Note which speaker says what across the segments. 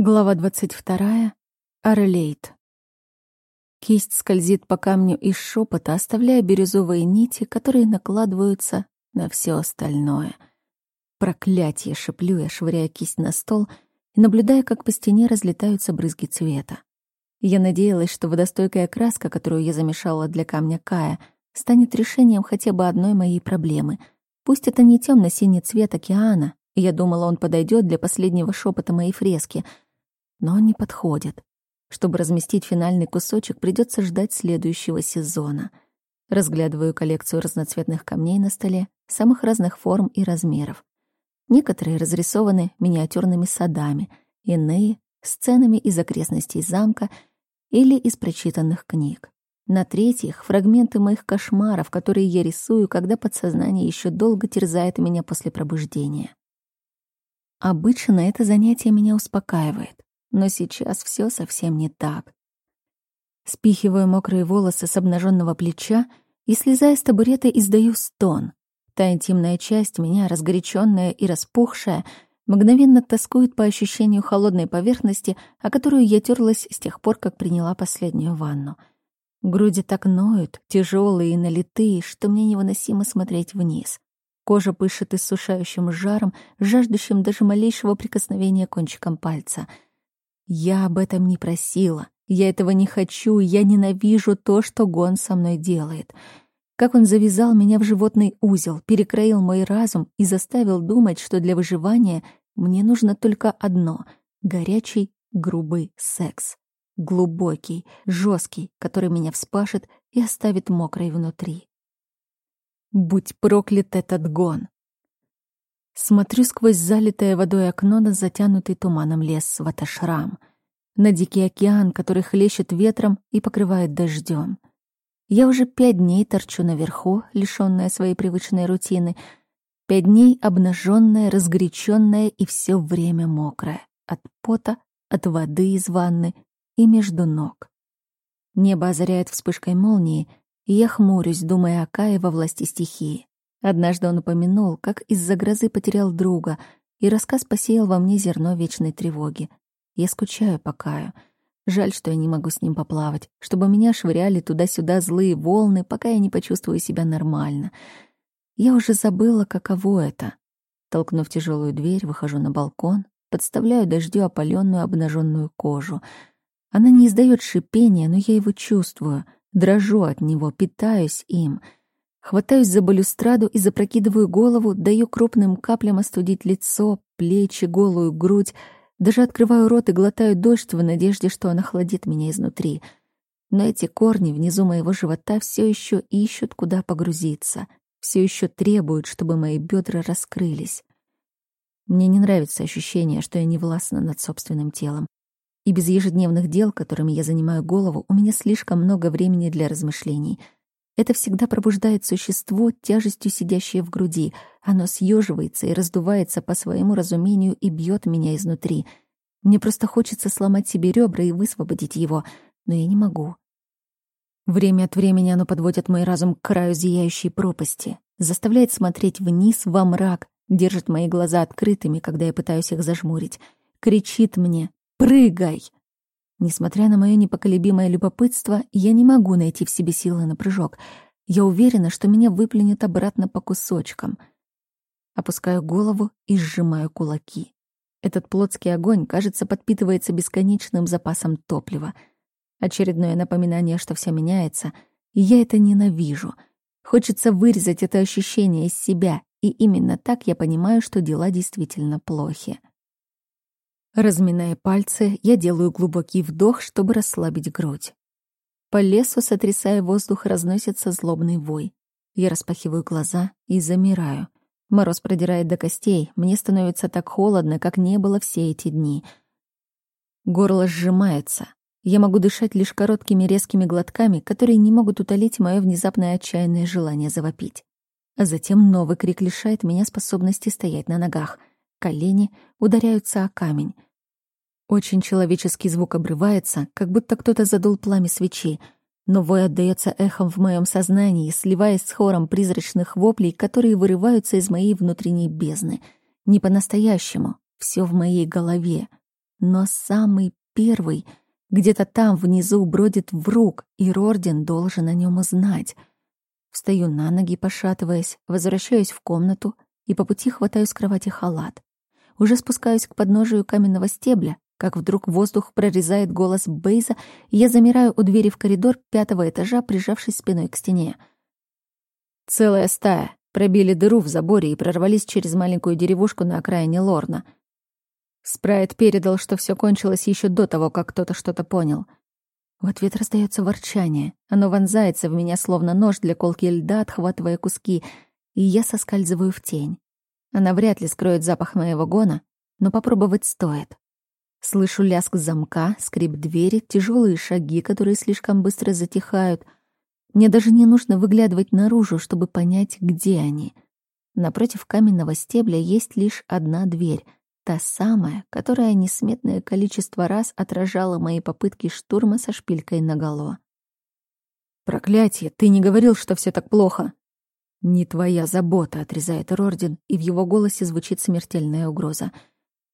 Speaker 1: Глава 22. Орлейт. Кисть скользит по камню из шепота, оставляя бирюзовые нити, которые накладываются на все остальное. Проклятие, шеплю я, швыряя кисть на стол и наблюдая, как по стене разлетаются брызги цвета. Я надеялась, что водостойкая краска, которую я замешала для камня Кая, станет решением хотя бы одной моей проблемы. Пусть это не темно синий цвет океана, я думала, он подойдет для последнего шепота моей фрески — но он не подходит. Чтобы разместить финальный кусочек, придется ждать следующего сезона. Разглядываю коллекцию разноцветных камней на столе, самых разных форм и размеров. Некоторые разрисованы миниатюрными садами, иные — сценами из окрестностей замка или из прочитанных книг. На третьих — фрагменты моих кошмаров, которые я рисую, когда подсознание еще долго терзает меня после пробуждения. Обычно это занятие меня успокаивает. Но сейчас все совсем не так. Спихиваю мокрые волосы с обнаженного плеча и, слезая с табурета, издаю стон. Та интимная часть меня, разгоряченная и распухшая, мгновенно тоскует по ощущению холодной поверхности, о которую я терлась с тех пор, как приняла последнюю ванну. Груди так ноют, тяжелые и налитые, что мне невыносимо смотреть вниз. Кожа пышет иссушающим жаром, жаждущим даже малейшего прикосновения кончиком пальца — я об этом не просила. Я этого не хочу, я ненавижу то, что Гон со мной делает. Как он завязал меня в животный узел, перекроил мой разум и заставил думать, что для выживания мне нужно только одно — горячий, грубый секс. Глубокий, жесткий, который меня вспашет и оставит мокрой внутри. Будь проклят этот гон! Смотрю сквозь залитое водой окно на затянутый туманом лес Ваташрам, на дикий океан, который хлещет ветром и покрывает дождем. Я уже пять дней торчу наверху, лишённая своей привычной рутины, пять дней обнаженная, разгоряченная и все время мокрая, от пота, от воды из ванны и между ног. Небо озаряет вспышкой молнии, и я хмурюсь, думая о Кае во власти стихии. Однажды он упомянул, как из-за грозы потерял друга, и рассказ посеял во мне зерно вечной тревоги. Я скучаю по Каю. Жаль, что я не могу с ним поплавать, чтобы меня швыряли туда-сюда злые волны, пока я не почувствую себя нормально. Я уже забыла, каково это. Толкнув тяжелую дверь, выхожу на балкон, подставляю дождю опаленную обнаженную кожу. Она не издает шипения, но я его чувствую, дрожу от него, питаюсь им — Хватаюсь за балюстраду и запрокидываю голову, даю крупным каплям остудить лицо, плечи, голую грудь, даже открываю рот и глотаю дождь в надежде, что он охладит меня изнутри. Но эти корни внизу моего живота все еще ищут, куда погрузиться, все еще требуют, чтобы мои бедра раскрылись. Мне не нравится ощущение, что я не властна над собственным телом. И без ежедневных дел, которыми я занимаю голову, у меня слишком много времени для размышлений — это всегда пробуждает существо, тяжестью сидящее в груди. Оно съеживается и раздувается по своему разумению и бьет меня изнутри. Мне просто хочется сломать себе ребра и высвободить его, но я не могу. Время от времени оно подводит мой разум к краю зияющей пропасти, заставляет смотреть вниз во мрак, держит мои глаза открытыми, когда я пытаюсь их зажмурить, кричит мне «Прыгай!» Несмотря на мое непоколебимое любопытство, я не могу найти в себе силы на прыжок. Я уверена, что меня выплюнет обратно по кусочкам. Опускаю голову и сжимаю кулаки. Этот плотский огонь, кажется, подпитывается бесконечным запасом топлива. Очередное напоминание, что все меняется, и я это ненавижу. Хочется вырезать это ощущение из себя, и именно так я понимаю, что дела действительно плохи. Разминая пальцы, я делаю глубокий вдох, чтобы расслабить грудь. По лесу, сотрясая воздух, разносится злобный вой. Я распахиваю глаза и замираю. Мороз продирает до костей, мне становится так холодно, как не было все эти дни. Горло сжимается. Я могу дышать лишь короткими резкими глотками, которые не могут утолить мое внезапное отчаянное желание завопить. А затем новый крик лишает меня способности стоять на ногах. Колени ударяются о камень. Очень человеческий звук обрывается, как будто кто-то задул пламя свечи, но вой отдаётся эхом в моем сознании, сливаясь с хором призрачных воплей, которые вырываются из моей внутренней бездны. Не по-настоящему, всё в моей голове. но самый первый где-то там внизу бродит врук, и Рордин должен о нем узнать. Встаю на ноги, пошатываясь, возвращаюсь в комнату и по пути хватаю с кровати халат. Уже спускаюсь к подножию каменного стебля, как вдруг воздух прорезает голос Бейза, и я замираю у двери в коридор пятого этажа, прижавшись спиной к стене. Целая стая пробили дыру в заборе и прорвались через маленькую деревушку на окраине Лорна. Спрайт передал, что все кончилось еще до того, как кто-то что-то понял. В ответ раздается ворчание. Оно вонзается в меня, словно нож для колки льда, отхватывая куски, и я соскальзываю в тень. Она вряд ли скроет запах моего гона, но попробовать стоит. Слышу лязг замка, скрип двери, тяжелые шаги, которые слишком быстро затихают. Мне даже не нужно выглядывать наружу, чтобы понять, где они. Напротив каменного стебля есть лишь одна дверь, та самая, которая несметное количество раз отражала мои попытки штурма со шпилькой наголо. «Проклятие! Ты не говорил, что все так плохо!» «Не твоя забота», — отрезает Рордин, и в его голосе звучит смертельная угроза —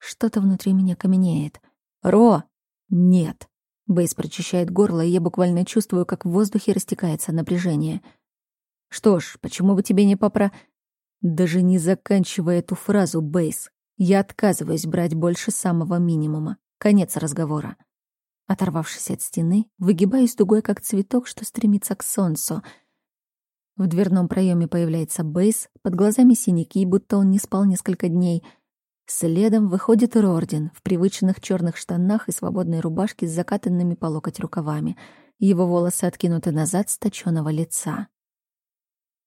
Speaker 1: что-то внутри меня каменеет. «Ро!» «Нет!» Бейс прочищает горло, и я буквально чувствую, как в воздухе растекается напряжение. «Что ж, почему бы тебе не попро...» Даже не заканчивая эту фразу, Бейс, я отказываюсь брать больше самого минимума. Конец разговора. Оторвавшись от стены, выгибаюсь дугой, как цветок, что стремится к солнцу. В дверном проеме появляется Бейс, под глазами синяки, будто он не спал несколько дней — Следом выходит Рордин в привычных черных штанах и свободной рубашке с закатанными по локоть рукавами. Его волосы откинуты назад с точёного лица.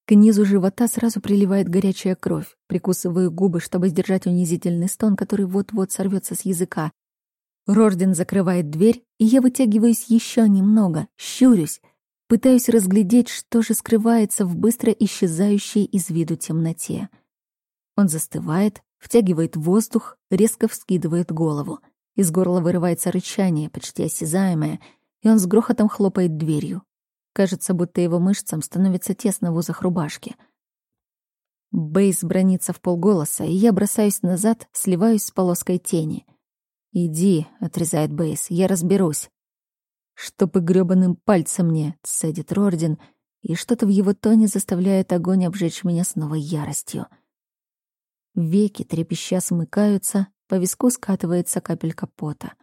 Speaker 1: К низу живота сразу приливает горячая кровь. Прикусываю губы, чтобы сдержать унизительный стон, который вот-вот сорвется с языка. Рордин закрывает дверь, и я вытягиваюсь еще немного, щурюсь, пытаюсь разглядеть, что же скрывается в быстро исчезающей из виду темноте. Он застывает, втягивает воздух, резко вскидывает голову. Из горла вырывается рычание, почти осязаемое, и он с грохотом хлопает дверью. Кажется, будто его мышцам становится тесно в узах рубашки. Бейс бронится в полголоса, и я бросаюсь назад, сливаюсь с полоской тени. «Иди», — отрезает Бейс, — «я разберусь». «Чтоб и грёбаным пальцем мне», — цедит Рордин, и что-то в его тоне заставляет огонь обжечь меня с новой яростью. Веки трепеща смыкаются, по виску скатывается капелька пота.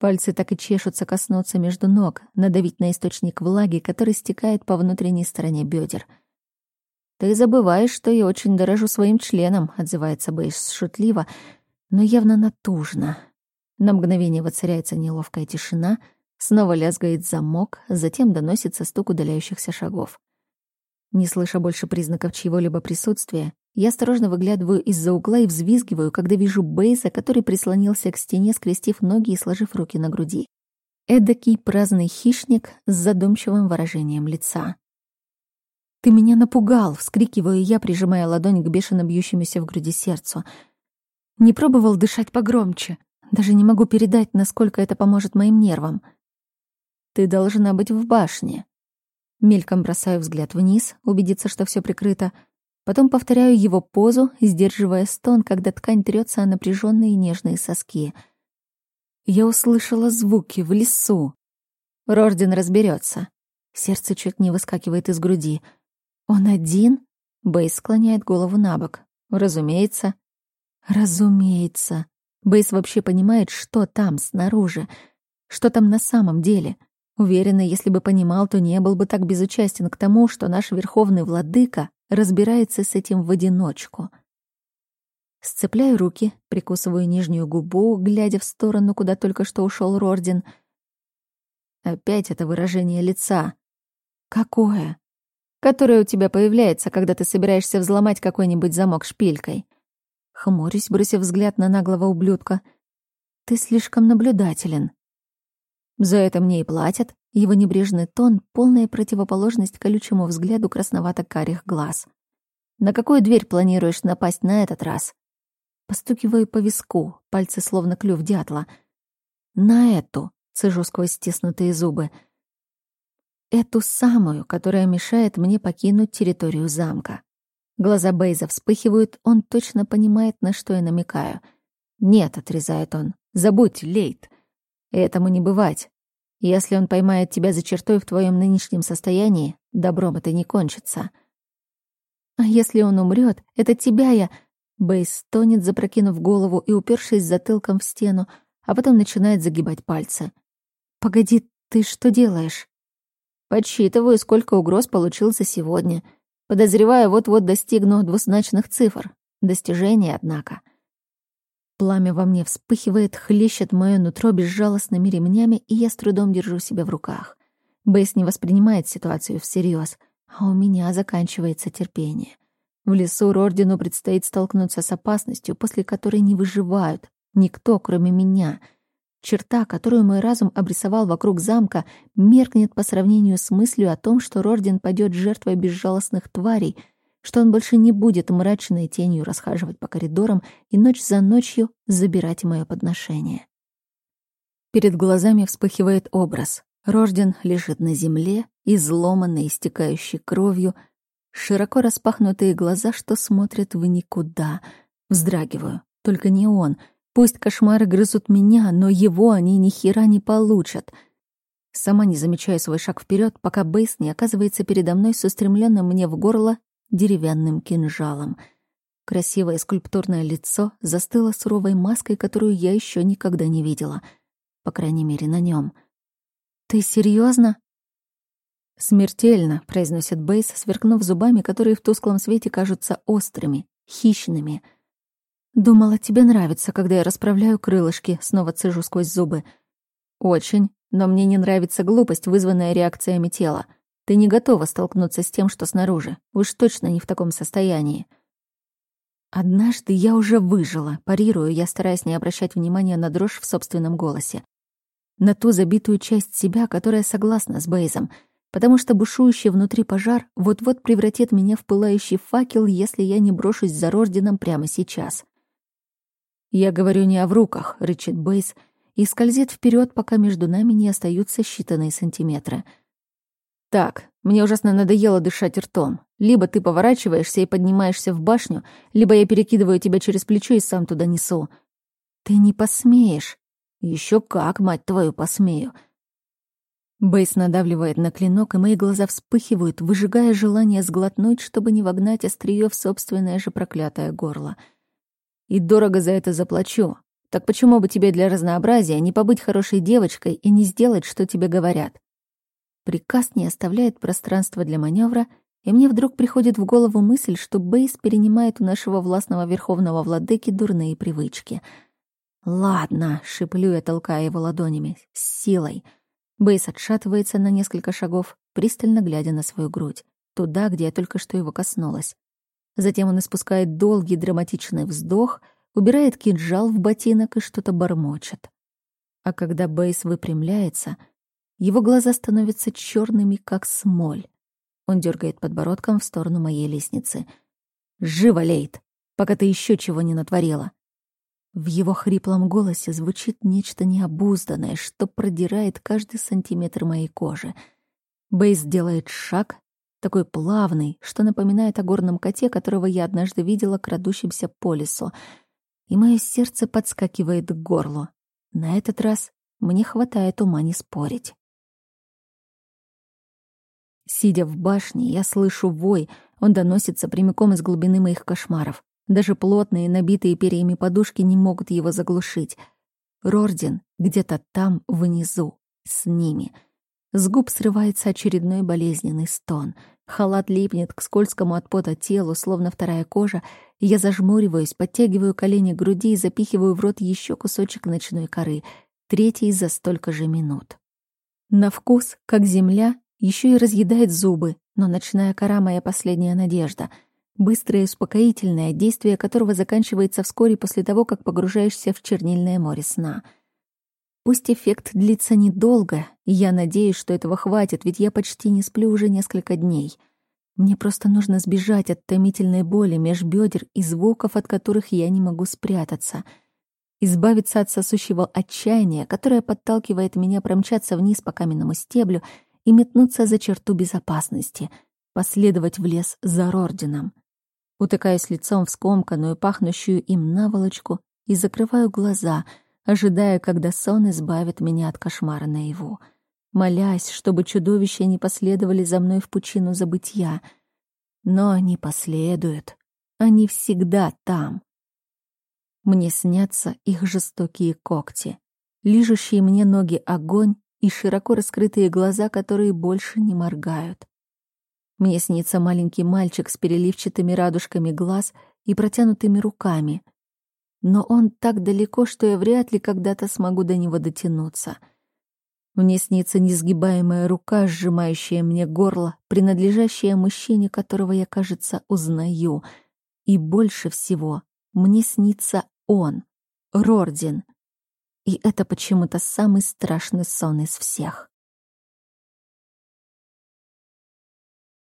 Speaker 1: Пальцы так и чешутся коснуться между ног, надавить на источник влаги, который стекает по внутренней стороне бедер. «Ты забываешь, что я очень дорожу своим членом», — отзывается Бейш шутливо, но явно натужно. На мгновение воцаряется неловкая тишина, снова лязгает замок, затем доносится стук удаляющихся шагов. Не слыша больше признаков чьего-либо присутствия, я осторожно выглядываю из-за угла и взвизгиваю, когда вижу Бейса, который прислонился к стене, скрестив ноги и сложив руки на груди. Эдакий праздный хищник с задумчивым выражением лица. «Ты меня напугал!» — вскрикиваю я, прижимая ладонь к бешено бьющемуся в груди сердцу. Не пробовал дышать погромче. Даже не могу передать, насколько это поможет моим нервам. «Ты должна быть в башне». Мельком бросаю взгляд вниз, убедиться, что все прикрыто — Потом повторяю его позу, сдерживая стон, когда ткань трется о напряженные нежные соски. Я услышала звуки в лесу. Рордин разберется. Сердце чуть не выскакивает из груди. «Он один?» Бейс склоняет голову на бок. «Разумеется». «Разумеется». Бейс вообще понимает, что там, снаружи. Что там на самом деле. Уверена, если бы понимал, то не был бы так безучастен к тому, что наш верховный владыка разбирается с этим в одиночку. Сцепляю руки, прикусываю нижнюю губу, глядя в сторону, куда только что ушел Рордин. Опять это выражение лица. Какое? Которое у тебя появляется, когда ты собираешься взломать какой-нибудь замок шпилькой. Хмурюсь, бросив взгляд на наглого ублюдка. Ты слишком наблюдателен. За это мне и платят. Его небрежный тон — полная противоположность колючему взгляду красновато-карих глаз. «На какую дверь планируешь напасть на этот раз?» Постукиваю по виску, пальцы словно клюв дятла. «На эту!» — цежу сквозь стиснутые зубы. «Эту самую, которая мешает мне покинуть территорию замка». Глаза Бейза вспыхивают, он точно понимает, на что я намекаю. «Нет», — отрезает он, Забудь, Лейт. Этому не бывать. Если он поймает тебя за чертой в твоем нынешнем состоянии, добром это не кончится. А если он умрет, это тебя я... Бейс стонет, запрокинув голову и упершись затылком в стену, а потом начинает загибать пальцы. «Погоди, ты что делаешь?» «Подсчитываю, сколько угроз получил за сегодня. Подозреваю, вот-вот достигну двузначных цифр. Достижение, однако». Пламя во мне вспыхивает, хлещет моё нутро безжалостными ремнями, и я с трудом держу себя в руках. Бейс не воспринимает ситуацию всерьез, а у меня заканчивается терпение. В лесу Рордину предстоит столкнуться с опасностью, после которой не выживают никто, кроме меня. Черта, которую мой разум обрисовал вокруг замка, меркнет по сравнению с мыслью о том, что Рордин падет жертвой безжалостных тварей — что он больше не будет мрачной тенью расхаживать по коридорам и ночь за ночью забирать мое подношение. Перед глазами вспыхивает образ. Рожден лежит на земле, изломанный, истекающий кровью, широко распахнутые глаза, что смотрят в никуда. Вздрагиваю. Только не он. Пусть кошмары грызут меня, но его они ни хера не получат. Сама не замечаю свой шаг вперед, пока Бейс не оказывается передо мной с устремленным мне в горло деревянным кинжалом. Красивое скульптурное лицо застыло суровой маской, которую я еще никогда не видела. По крайней мере, на нем. «Ты серьезно? «Смертельно», — произносит Бейс, сверкнув зубами, которые в тусклом свете кажутся острыми, хищными. «Думала, тебе нравится, когда я расправляю крылышки», — снова цежу сквозь зубы. «Очень, но мне не нравится глупость, вызванная реакциями тела. Ты не готова столкнуться с тем, что снаружи. Уж точно не в таком состоянии. Однажды я уже выжила, парирую я, стараясь не обращать внимания на дрожь в собственном голосе. На ту забитую часть себя, которая согласна с Бейзом, потому что бушующий внутри пожар вот-вот превратит меня в пылающий факел, если я не брошусь за Рожденом прямо сейчас. «Я говорю не о вруках», — рычит Бейз, и скользит вперед, пока между нами не остаются считанные сантиметры — «Так, мне ужасно надоело дышать ртом. Либо ты поворачиваешься и поднимаешься в башню, либо я перекидываю тебя через плечо и сам туда несу». «Ты не посмеешь». Еще как, мать твою, посмею». Бейс надавливает на клинок, и мои глаза вспыхивают, выжигая желание сглотнуть, чтобы не вогнать острие в собственное же проклятое горло. «И дорого за это заплачу. Так почему бы тебе для разнообразия не побыть хорошей девочкой и не сделать, что тебе говорят?» Приказ не оставляет пространства для маневра, и мне вдруг приходит в голову мысль, что Бейс перенимает у нашего властного верховного владыки дурные привычки. «Ладно», — шиплю я, толкая его ладонями, — «с силой». Бейс отшатывается на несколько шагов, пристально глядя на свою грудь, туда, где я только что его коснулась. Затем он испускает долгий драматичный вздох, убирает кинжал в ботинок и что-то бормочет. А когда Бейс выпрямляется — его глаза становятся черными, как смоль. Он дергает подбородком в сторону моей лестницы. «Живо, Лейт, пока ты еще чего не натворила!» В его хриплом голосе звучит нечто необузданное, что продирает каждый сантиметр моей кожи. Бейс делает шаг, такой плавный, что напоминает о горном коте, которого я однажды видела крадущимся по лесу. И мое сердце подскакивает к горлу. На этот раз мне хватает ума не спорить. Сидя в башне, я слышу вой, он доносится прямиком из глубины моих кошмаров. Даже плотные, набитые перьями подушки не могут его заглушить. Рордин где-то там, внизу, с ними. С губ срывается очередной болезненный стон. Халат липнет к скользкому от пота телу, словно вторая кожа, я зажмуриваюсь, подтягиваю колени к груди и запихиваю в рот еще кусочек ночной коры, третий за столько же минут. На вкус, как земля еще и разъедает зубы, но ночная кора — моя последняя надежда. Быстрое и успокоительное, действие которого заканчивается вскоре после того, как погружаешься в чернильное море сна. Пусть эффект длится недолго, я надеюсь, что этого хватит, ведь я почти не сплю уже несколько дней. Мне просто нужно сбежать от томительной боли меж бедер и звуков, от которых я не могу спрятаться — избавиться от сосущего отчаяния, которое подталкивает меня промчаться вниз по каменному стеблю и метнуться за черту безопасности, последовать в лес за Рордином. Утыкаюсь лицом в скомканную, пахнущую им наволочку и закрываю глаза, ожидая, когда сон избавит меня от кошмара наяву, молясь, чтобы чудовища не последовали за мной в пучину забытья. Но они последуют. Они всегда там. Мне снятся их жестокие когти, лижущие мне ноги огонь и широко раскрытые глаза, которые больше не моргают. Мне снится маленький мальчик с переливчатыми радужками глаз и протянутыми руками. Но он так далеко, что я вряд ли когда-то смогу до него дотянуться. Мне снится несгибаемая рука, сжимающая мне горло, принадлежащая мужчине, которого я, кажется, узнаю. И больше всего мне снится он, Рордин. И это почему-то самый страшный сон из всех.